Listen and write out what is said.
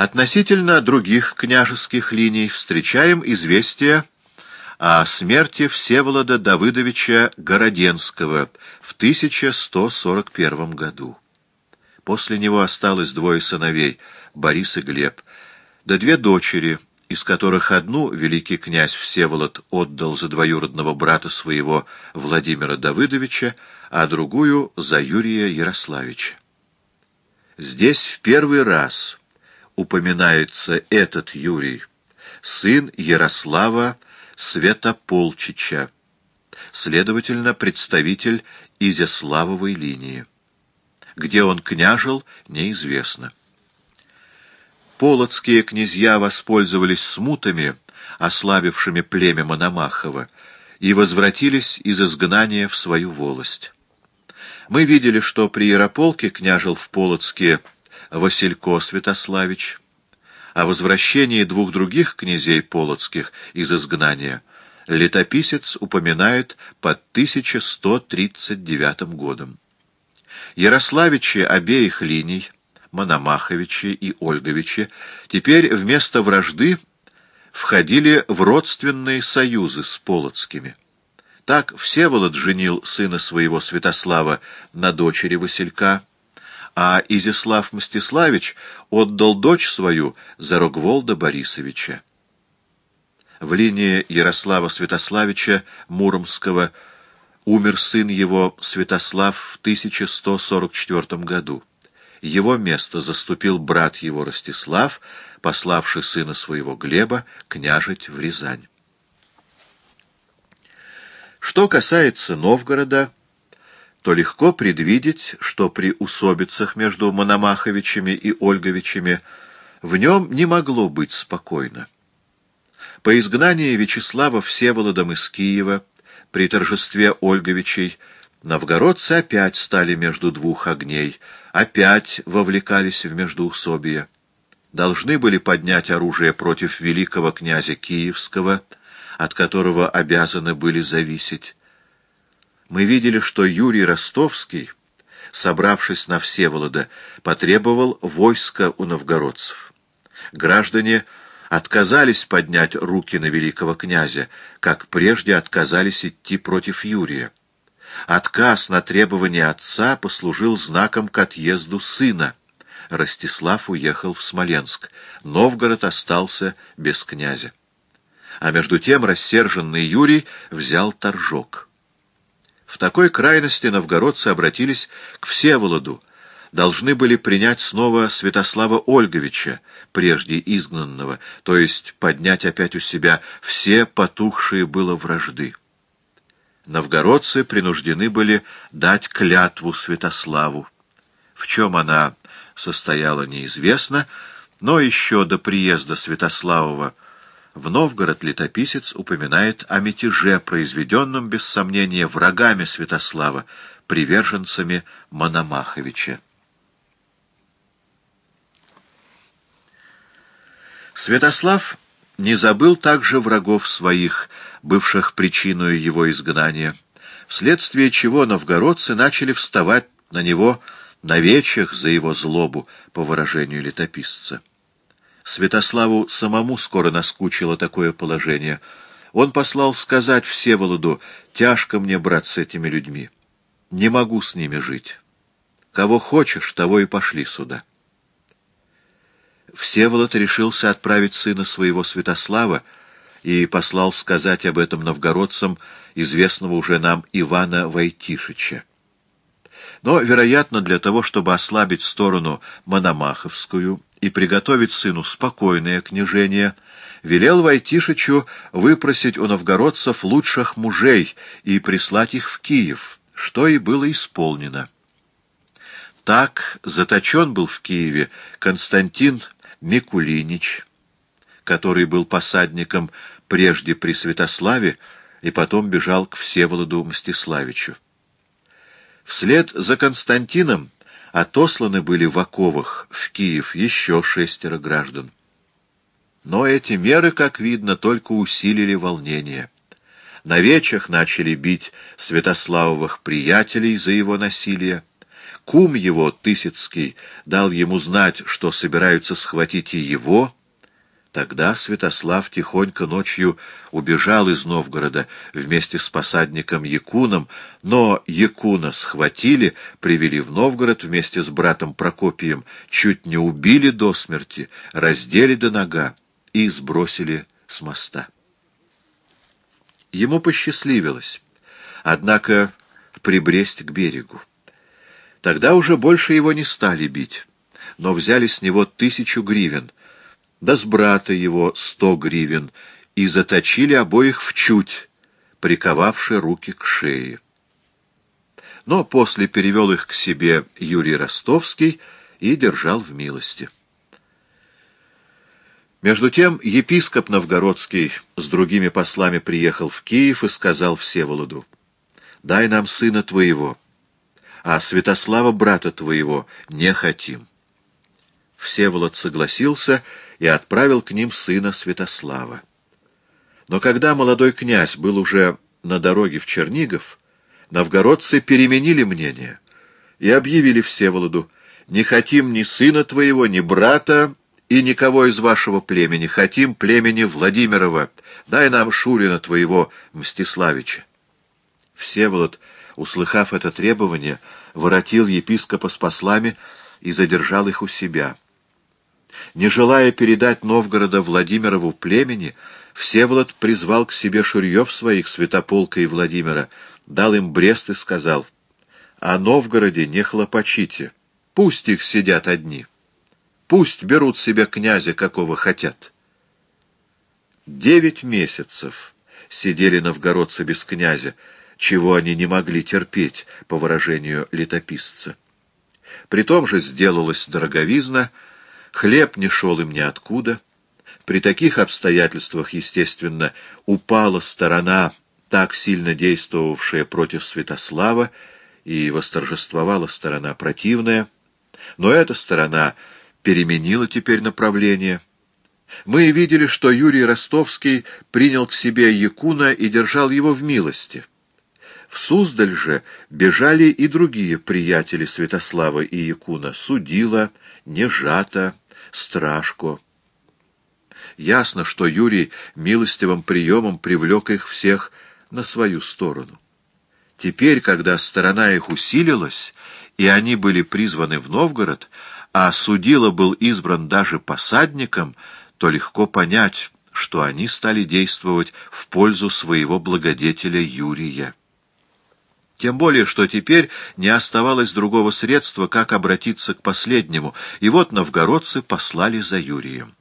Относительно других княжеских линий встречаем известие о смерти Всеволода Давыдовича Городенского в 1141 году. После него осталось двое сыновей, Борис и Глеб, да две дочери, из которых одну великий князь Всеволод отдал за двоюродного брата своего Владимира Давыдовича, а другую — за Юрия Ярославича. Здесь в первый раз упоминается этот Юрий, сын Ярослава Святополчича, следовательно, представитель Изяславовой линии. Где он княжил, неизвестно. Полоцкие князья воспользовались смутами, ослабившими племя Мономахова, и возвратились из изгнания в свою волость. Мы видели, что при Ярополке княжил в Полоцке Василько Святославич, о возвращении двух других князей полоцких из изгнания летописец упоминает под 1139 годом. Ярославичи обеих линий, Мономаховичи и Ольговичи, теперь вместо вражды входили в родственные союзы с полоцкими. Так Всеволод женил сына своего Святослава на дочери Василька, а Изяслав Мстиславич отдал дочь свою за Рогволда Борисовича. В линии Ярослава Святославича Муромского умер сын его Святослав в 1144 году. Его место заступил брат его Ростислав, пославший сына своего Глеба княжить в Рязань. Что касается Новгорода, то легко предвидеть, что при усобицах между Мономаховичами и Ольговичами в нем не могло быть спокойно. По изгнании Вячеслава Всеволодом из Киева при торжестве Ольговичей новгородцы опять стали между двух огней, опять вовлекались в междоусобие. Должны были поднять оружие против великого князя Киевского, от которого обязаны были зависеть мы видели, что Юрий Ростовский, собравшись на Всеволода, потребовал войска у новгородцев. Граждане отказались поднять руки на великого князя, как прежде отказались идти против Юрия. Отказ на требование отца послужил знаком к отъезду сына. Ростислав уехал в Смоленск. Новгород остался без князя. А между тем рассерженный Юрий взял торжок. В такой крайности новгородцы обратились к Всеволоду, должны были принять снова Святослава Ольговича, прежде изгнанного, то есть поднять опять у себя все потухшие было вражды. Новгородцы принуждены были дать клятву Святославу. В чем она состояла неизвестно, но еще до приезда Святославова в Новгород летописец упоминает о мятеже, произведенном, без сомнения, врагами Святослава, приверженцами Мономаховича. Святослав не забыл также врагов своих, бывших причиной его изгнания, вследствие чего новгородцы начали вставать на него на вечах за его злобу, по выражению летописца. Святославу самому скоро наскучило такое положение. Он послал сказать Всеволоду, «Тяжко мне, брат, с этими людьми. Не могу с ними жить. Кого хочешь, того и пошли сюда». Всеволод решился отправить сына своего Святослава и послал сказать об этом новгородцам, известного уже нам Ивана Войтишича. Но, вероятно, для того, чтобы ослабить сторону Мономаховскую и приготовить сыну спокойное княжение, велел Войтишичу выпросить у новгородцев лучших мужей и прислать их в Киев, что и было исполнено. Так заточен был в Киеве Константин Микулинич, который был посадником прежде при Святославе и потом бежал к Всеволоду Мстиславичу. Вслед за Константином отосланы были в оковах в Киев еще шестеро граждан. Но эти меры, как видно, только усилили волнение. На вечах начали бить Святославовых приятелей за его насилие. кум его, Тысяцкий, дал ему знать, что собираются схватить и его, тогда Святослав тихонько ночью убежал из Новгорода вместе с посадником Якуном, но Якуна схватили, привели в Новгород вместе с братом Прокопием, чуть не убили до смерти, раздели до нога и сбросили с моста. Ему посчастливилось, однако прибресть к берегу. Тогда уже больше его не стали бить, но взяли с него тысячу гривен, да с брата его сто гривен, и заточили обоих в чуть, приковавши руки к шее. Но после перевел их к себе Юрий Ростовский и держал в милости. Между тем епископ Новгородский с другими послами приехал в Киев и сказал Всеволоду, «Дай нам сына твоего, а Святослава брата твоего не хотим». Всеволод согласился и отправил к ним сына Святослава. Но когда молодой князь был уже на дороге в Чернигов, новгородцы переменили мнение и объявили Всеволоду, «Не хотим ни сына твоего, ни брата, и никого из вашего племени, хотим племени Владимирова, дай нам Шурина твоего, Мстиславича. Всеволод, услыхав это требование, воротил епископа с послами и задержал их у себя. Не желая передать Новгорода Владимирову племени, Всеволод призвал к себе шурьев своих, Святополка и Владимира, дал им Брест и сказал, «О Новгороде не хлопочите, пусть их сидят одни». Пусть берут себе князя, какого хотят. Девять месяцев сидели новгородцы без князя, чего они не могли терпеть, по выражению летописца. При том же сделалась дороговизна, хлеб не шел им ниоткуда. При таких обстоятельствах, естественно, упала сторона, так сильно действовавшая против Святослава, и восторжествовала сторона противная. Но эта сторона переменила теперь направление. Мы видели, что Юрий Ростовский принял к себе Якуна и держал его в милости. В Суздаль же бежали и другие приятели Святослава и Якуна — Судила, Нежата, Страшко. Ясно, что Юрий милостивым приемом привлек их всех на свою сторону. Теперь, когда сторона их усилилась, и они были призваны в Новгород, а судило был избран даже посадником, то легко понять, что они стали действовать в пользу своего благодетеля Юрия. Тем более, что теперь не оставалось другого средства, как обратиться к последнему, и вот новгородцы послали за Юрием.